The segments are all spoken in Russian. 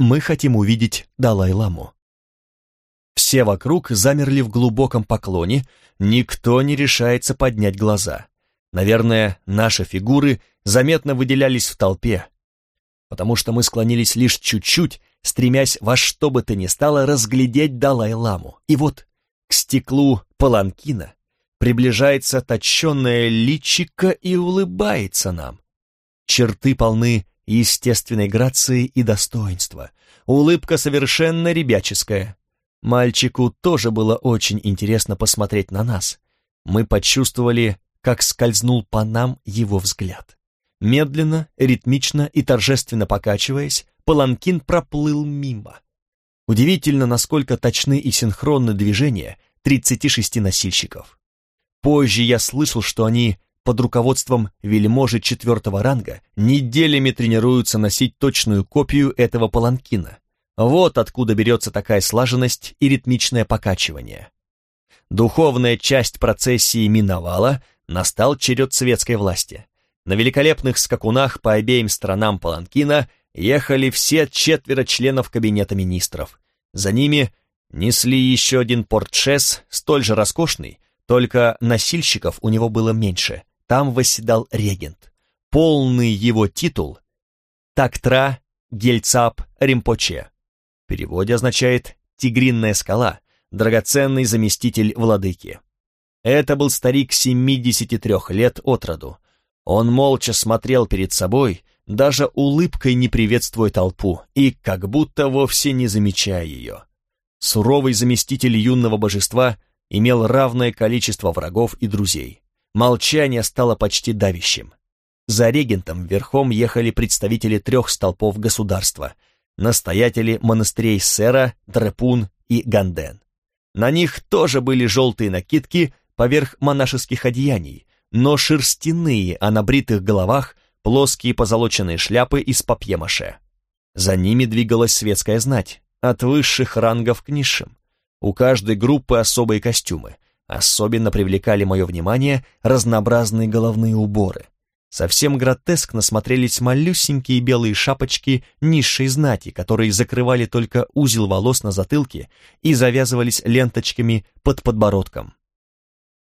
Мы хотим увидеть Далай-ламу. Все вокруг замерли в глубоком поклоне, никто не решается поднять глаза. Наверное, наши фигуры заметно выделялись в толпе, потому что мы склонились лишь чуть-чуть, стремясь во что бы то ни стало разглядеть Далай-ламу. И вот к стеклу паланкина приближается точенное личико и улыбается нам. Черты полны естественной грации и достоинства. Улыбка совершенно ребяческая. Мальчику тоже было очень интересно посмотреть на нас. Мы почувствовали, как скользнул по нам его взгляд. Медленно, ритмично и торжественно покачиваясь, паланкин проплыл мимо. Удивительно, насколько точны и синхронны движения 36 носильщиков. Позже я слышал, что они под руководством вельможи четвертого ранга неделями тренируются носить точную копию этого паланкина. Вот откуда берется такая слаженность и ритмичное покачивание. Духовная часть процессии миновала, настал черед светской власти. На великолепных скакунах по обеим сторонам паланкина ехали все четверо членов кабинета министров. За ними несли еще один портшес, столь же роскошный, только носильщиков у него было меньше. Там восседал регент. Полный его титул — Тактра Гельцап Римпоче. В переводе означает «тигринная скала», драгоценный заместитель владыки. Это был старик 73 лет от роду, он молча смотрел перед собой, даже улыбкой не приветствуя толпу и как будто вовсе не замечая ее. Суровый заместитель юного божества имел равное количество врагов и друзей. Молчание стало почти давящим. За регентом верхом ехали представители трех столпов государства, настоятели монастырей Сера, Дрепун и Ганден. На них тоже были желтые накидки поверх монашеских одеяний, но шерстяные, а на бритых головах плоские позолоченные шляпы из папье-маше. За ними двигалась светская знать, от высших рангов к низшим. У каждой группы особые костюмы. Особенно привлекали мое внимание разнообразные головные уборы. Совсем гротескно смотрелись малюсенькие белые шапочки низшей знати, которые закрывали только узел волос на затылке и завязывались ленточками под подбородком.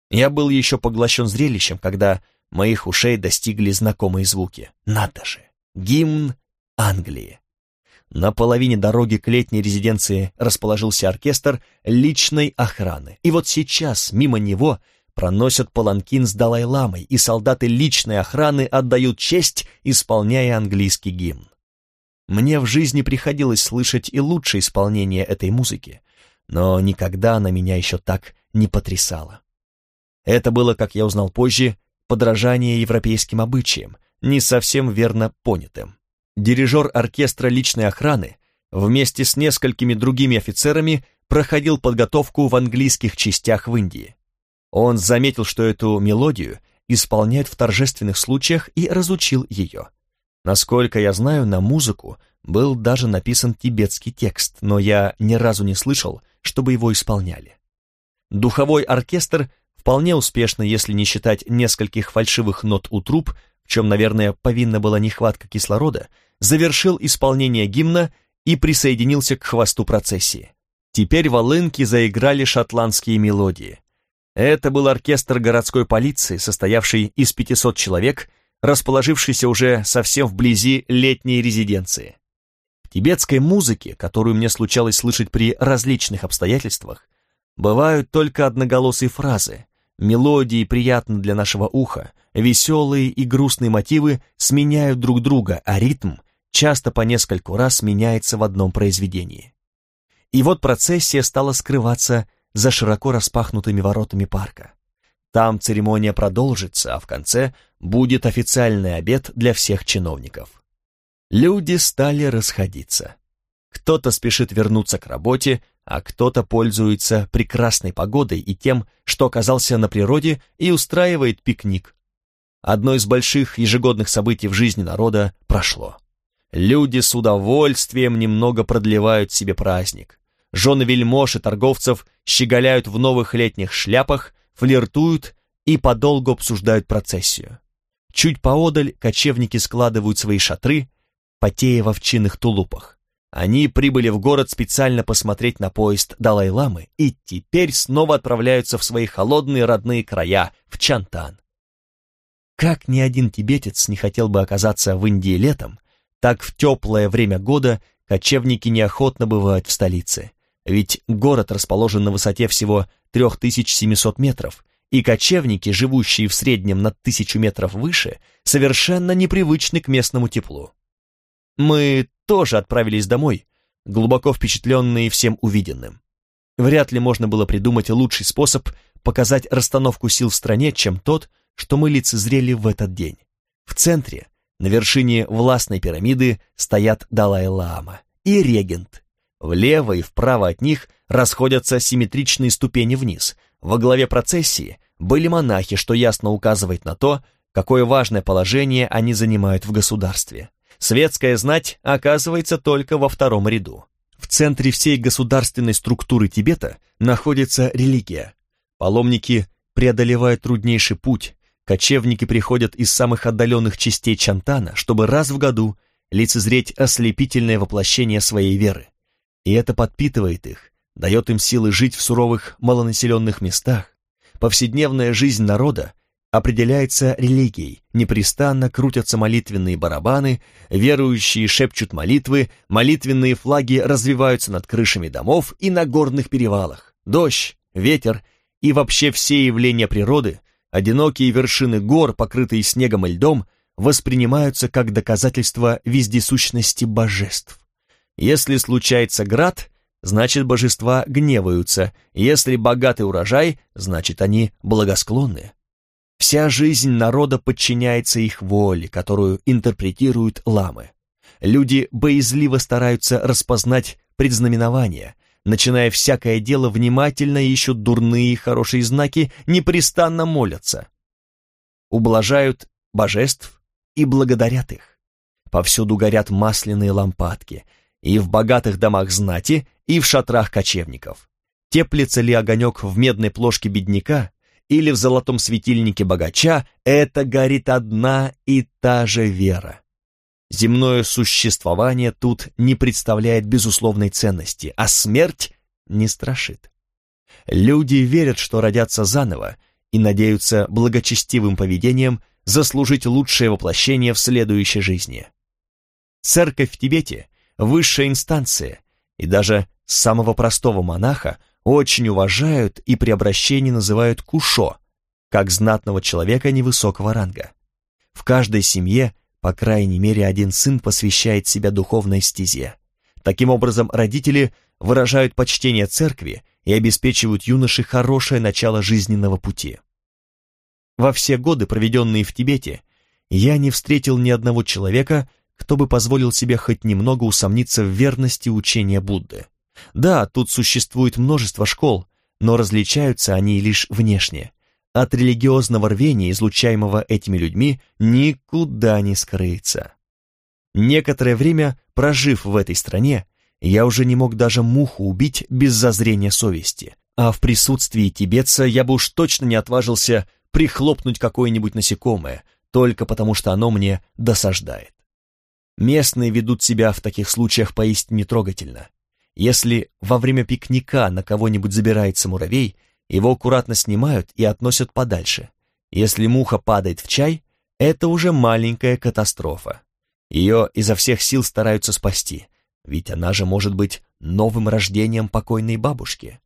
Я был еще поглощен зрелищем, когда моих ушей достигли знакомые звуки. Надо же! Гимн Англии. На половине дороги к летней резиденции расположился оркестр личной охраны. И вот сейчас мимо него проносят паланкин с Далай-ламой, и солдаты личной охраны отдают честь, исполняя английский гимн. Мне в жизни приходилось слышать и лучшее исполнение этой музыки, но никогда она меня еще так не потрясала. Это было, как я узнал позже, подражание европейским обычаям, не совсем верно понятым. Дирижер оркестра личной охраны вместе с несколькими другими офицерами проходил подготовку в английских частях в Индии. Он заметил, что эту мелодию исполняют в торжественных случаях и разучил ее. Насколько я знаю, на музыку был даже написан тибетский текст, но я ни разу не слышал, чтобы его исполняли. Духовой оркестр вполне успешно, если не считать нескольких фальшивых нот у труб, в чем, наверное, повинна была нехватка кислорода, завершил исполнение гимна и присоединился к хвосту процессии. Теперь волынки заиграли шотландские мелодии. Это был оркестр городской полиции, состоявший из 500 человек, расположившийся уже совсем вблизи летней резиденции. В тибетской музыке, которую мне случалось слышать при различных обстоятельствах, бывают только одноголосые фразы, Мелодии приятны для нашего уха, веселые и грустные мотивы сменяют друг друга, а ритм часто по нескольку раз меняется в одном произведении. И вот процессия стала скрываться за широко распахнутыми воротами парка. Там церемония продолжится, а в конце будет официальный обед для всех чиновников. Люди стали расходиться. Кто-то спешит вернуться к работе, а кто-то пользуется прекрасной погодой и тем, что оказался на природе и устраивает пикник. Одно из больших ежегодных событий в жизни народа прошло. Люди с удовольствием немного продлевают себе праздник. Жены вельмож и торговцев щеголяют в новых летних шляпах, флиртуют и подолгу обсуждают процессию. Чуть поодаль кочевники складывают свои шатры, потея в овчинных тулупах. Они прибыли в город специально посмотреть на поезд Далай-ламы и теперь снова отправляются в свои холодные родные края, в Чантан. Как ни один тибетец не хотел бы оказаться в Индии летом, так в теплое время года кочевники неохотно бывают в столице. Ведь город расположен на высоте всего 3700 метров, и кочевники, живущие в среднем на тысячу метров выше, совершенно непривычны к местному теплу. Мы тоже отправились домой, глубоко впечатленные всем увиденным. Вряд ли можно было придумать лучший способ показать расстановку сил в стране, чем тот, что мы лицезрели в этот день. В центре, на вершине властной пирамиды, стоят Далай-Лама и регент. Влево и вправо от них расходятся симметричные ступени вниз. Во главе процессии были монахи, что ясно указывает на то, какое важное положение они занимают в государстве. Светская знать оказывается только во втором ряду. В центре всей государственной структуры Тибета находится религия. Паломники преодолевают труднейший путь, кочевники приходят из самых отдаленных частей Чантана, чтобы раз в году лицезреть ослепительное воплощение своей веры. И это подпитывает их, дает им силы жить в суровых малонаселенных местах. Повседневная жизнь народа определяется религией, непрестанно крутятся молитвенные барабаны, верующие шепчут молитвы, молитвенные флаги развиваются над крышами домов и на горных перевалах. Дождь, ветер и вообще все явления природы, одинокие вершины гор, покрытые снегом и льдом, воспринимаются как доказательство вездесущности божеств. Если случается град, значит божества гневаются, если богатый урожай, значит они благосклонны. Вся жизнь народа подчиняется их воле, которую интерпретируют ламы. Люди боязливо стараются распознать предзнаменования, начиная всякое дело внимательно ищут дурные и хорошие знаки, непрестанно молятся. Ублажают божеств и благодарят их. Повсюду горят масляные лампадки, и в богатых домах знати, и в шатрах кочевников. Теплится ли огонек в медной плошке бедняка, или в золотом светильнике богача, это горит одна и та же вера. Земное существование тут не представляет безусловной ценности, а смерть не страшит. Люди верят, что родятся заново и надеются благочестивым поведением заслужить лучшее воплощение в следующей жизни. Церковь в Тибете – высшая инстанция, и даже самого простого монаха очень уважают и при обращении называют кушо, как знатного человека невысокого ранга. В каждой семье, по крайней мере, один сын посвящает себя духовной стезе. Таким образом, родители выражают почтение церкви и обеспечивают юноше хорошее начало жизненного пути. Во все годы, проведенные в Тибете, я не встретил ни одного человека, кто бы позволил себе хоть немного усомниться в верности учения Будды. Да, тут существует множество школ, но различаются они лишь внешне. От религиозного рвения, излучаемого этими людьми, никуда не скрыться. Некоторое время, прожив в этой стране, я уже не мог даже муху убить без зазрения совести, а в присутствии тибетца я бы уж точно не отважился прихлопнуть какое-нибудь насекомое, только потому что оно мне досаждает. Местные ведут себя в таких случаях поистине трогательно. Если во время пикника на кого-нибудь забирается муравей, его аккуратно снимают и относят подальше. Если муха падает в чай, это уже маленькая катастрофа. Ее изо всех сил стараются спасти, ведь она же может быть новым рождением покойной бабушки.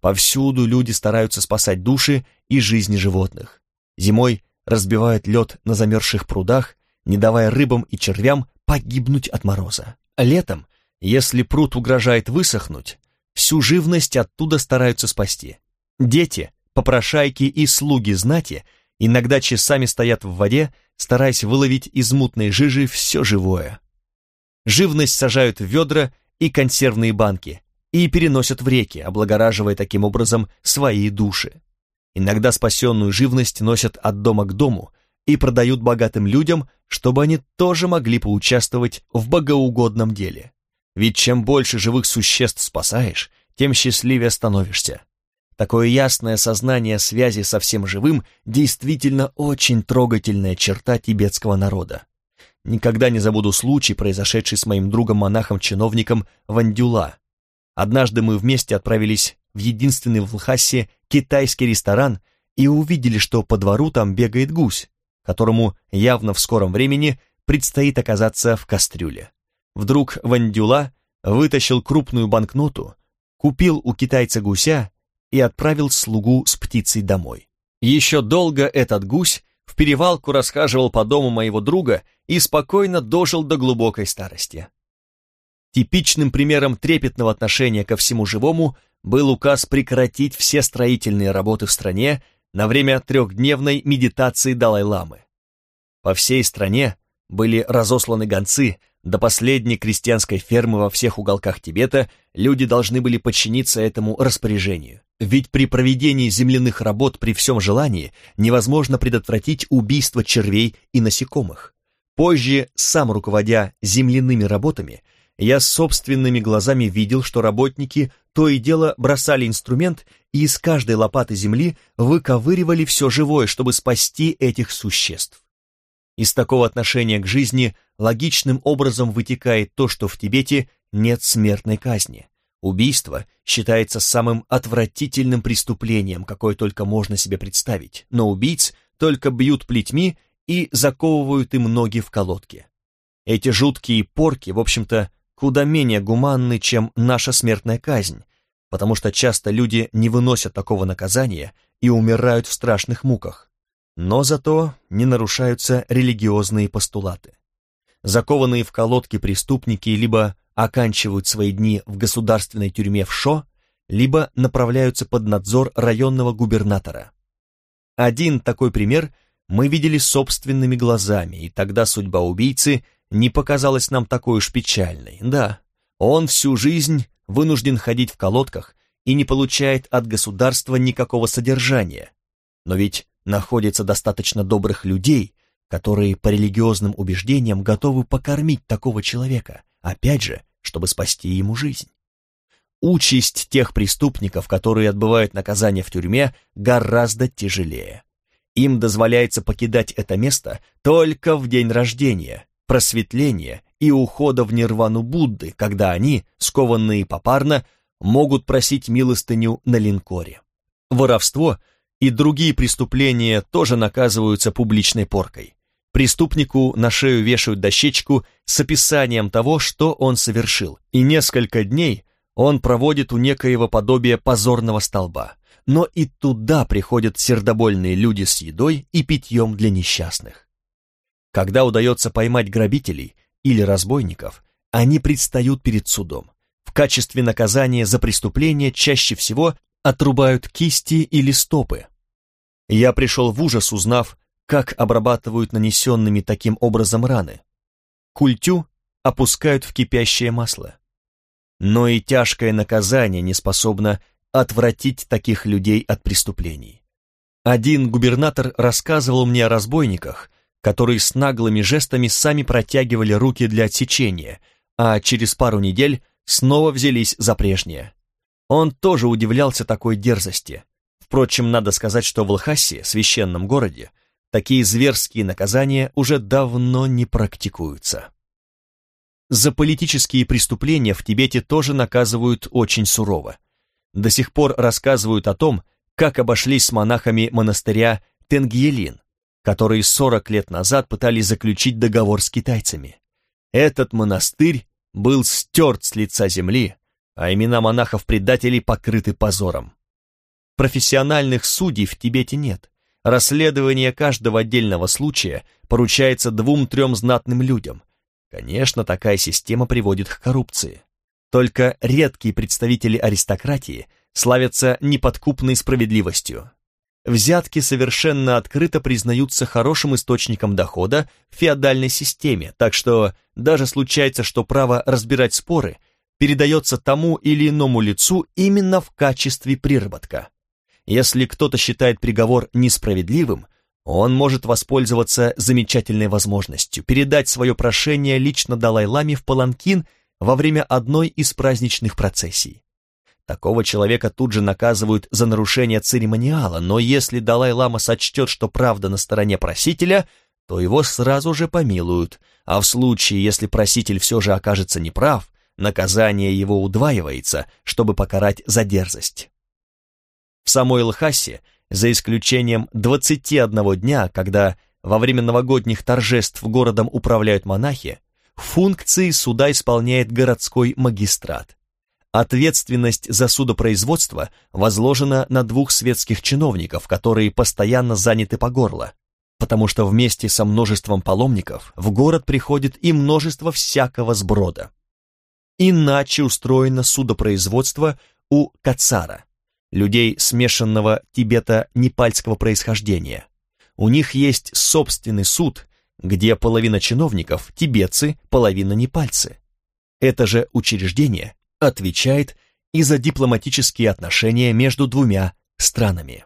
Повсюду люди стараются спасать души и жизни животных. Зимой разбивают лед на замерзших прудах, не давая рыбам и червям погибнуть от мороза. Летом если пруд угрожает высохнуть, всю живность оттуда стараются спасти. Дети, попрошайки и слуги знати иногда часами стоят в воде, стараясь выловить из мутной жижи все живое. Живность сажают в ведра и консервные банки и переносят в реки, облагораживая таким образом свои души. Иногда спасенную живность носят от дома к дому и продают богатым людям, чтобы они тоже могли поучаствовать в богоугодном деле. Ведь чем больше живых существ спасаешь, тем счастливее становишься. Такое ясное сознание связи со всем живым действительно очень трогательная черта тибетского народа. никогда не забуду случай, произошедший с моим другом-монахом-чиновником Вандюла. Однажды мы вместе отправились в единственный в Лхасе китайский ресторан и увидели, что по двору там бегает гусь, которому явно в скором времени предстоит оказаться в кастрюле. Вдруг Вандюла вытащил крупную банкноту, купил у китайца гуся и отправил слугу с птицей домой. Еще долго этот гусь в перевалку расхаживал по дому моего друга и спокойно дожил до глубокой старости. Типичным примером трепетного отношения ко всему живому был указ прекратить все строительные работы в стране на время трехдневной медитации Далай-ламы. По всей стране были разосланы гонцы, до последней крестьянской фермы во всех уголках Тибета люди должны были подчиниться этому распоряжению. Ведь при проведении земляных работ при всем желании невозможно предотвратить убийство червей и насекомых. Позже, сам руководя земляными работами, я собственными глазами видел, что работники то и дело бросали инструмент и из каждой лопаты земли выковыривали все живое, чтобы спасти этих существ. Из такого отношения к жизни логичным образом вытекает то, что в Тибете нет смертной казни. Убийство считается самым отвратительным преступлением, какое только можно себе представить, но убийц только бьют плетьми и заковывают им ноги в колодки. Эти жуткие порки, в общем-то, куда менее гуманны, чем наша смертная казнь, потому что часто люди не выносят такого наказания и умирают в страшных муках. Но зато не нарушаются религиозные постулаты. Закованные в колодки преступники либо оканчивают свои дни в государственной тюрьме в Шо, либо направляются под надзор районного губернатора. Один такой пример мы видели собственными глазами, и тогда судьба убийцы не показалась нам такой уж печальной. Да, он всю жизнь вынужден ходить в колодках и не получает от государства никакого содержания. Но ведь находится достаточно добрых людей, которые по религиозным убеждениям готовы покормить такого человека, опять же, чтобы спасти ему жизнь. Участь тех преступников, которые отбывают наказание в тюрьме, гораздо тяжелее. Им дозволяется покидать это место только в день рождения, просветления и ухода в нирвану Будды, когда они, скованные попарно, могут просить милостыню на линкоре. Воровство и другие преступления тоже наказываются публичной поркой. Преступнику на шею вешают дощечку с описанием того, что он совершил, и несколько дней он проводит у некоего подобия позорного столба. Но и туда приходят сердобольные люди с едой и питьем для несчастных. Когда удается поймать грабителей или разбойников, они предстают перед судом. В качестве наказания за преступление чаще всего отрубают кисти или стопы. Я пришел в ужас, узнав, как обрабатывают нанесенными таким образом раны. Культю опускают в кипящее масло. Но и тяжкое наказание не способно отвратить таких людей от преступлений. Один губернатор рассказывал мне о разбойниках, которые с наглыми жестами сами протягивали руки для отсечения, а через пару недель снова взялись за прежнее. Он тоже удивлялся такой дерзости. Впрочем, надо сказать, что в Лхасе, священном городе, такие зверские наказания уже давно не практикуются. За политические преступления в Тибете тоже наказывают очень сурово. До сих пор рассказывают о том, как обошлись с монахами монастыря Тенгьелин, которые 40 лет назад пытались заключить договор с китайцами. Этот монастырь был стерт с лица земли, а имена монахов-предателей покрыты позором. Профессиональных судей в Тибете нет. Расследование каждого отдельного случая поручается двум-трем знатным людям. Конечно, такая система приводит к коррупции. Только редкие представители аристократии славятся неподкупной справедливостью. Взятки совершенно открыто признаются хорошим источником дохода в феодальной системе, так что даже случается, что право разбирать споры передается тому или иному лицу именно в качестве приработка. Если кто-то считает приговор несправедливым, он может воспользоваться замечательной возможностью передать свое прошение лично Далай-Ламе в Паланкин во время одной из праздничных процессий. Такого человека тут же наказывают за нарушение церемониала, но если Далай-Лама сочтет, что правда на стороне просителя, то его сразу же помилуют, а в случае, если проситель все же окажется неправ, наказание его удваивается, чтобы покарать за дерзость. В самой Лхасе, за исключением 21 дня, когда во время новогодних торжеств городом управляют монахи, функции суда исполняет городской магистрат. Ответственность за судопроизводство возложена на двух светских чиновников, которые постоянно заняты по горло, потому что вместе со множеством паломников в город приходит и множество всякого сброда. Иначе устроено судопроизводство у Кацара, людей смешанного тибета-непальского происхождения. У них есть собственный суд, где половина чиновников – тибетцы, половина непальцы. Это же учреждение отвечает и за дипломатические отношения между двумя странами.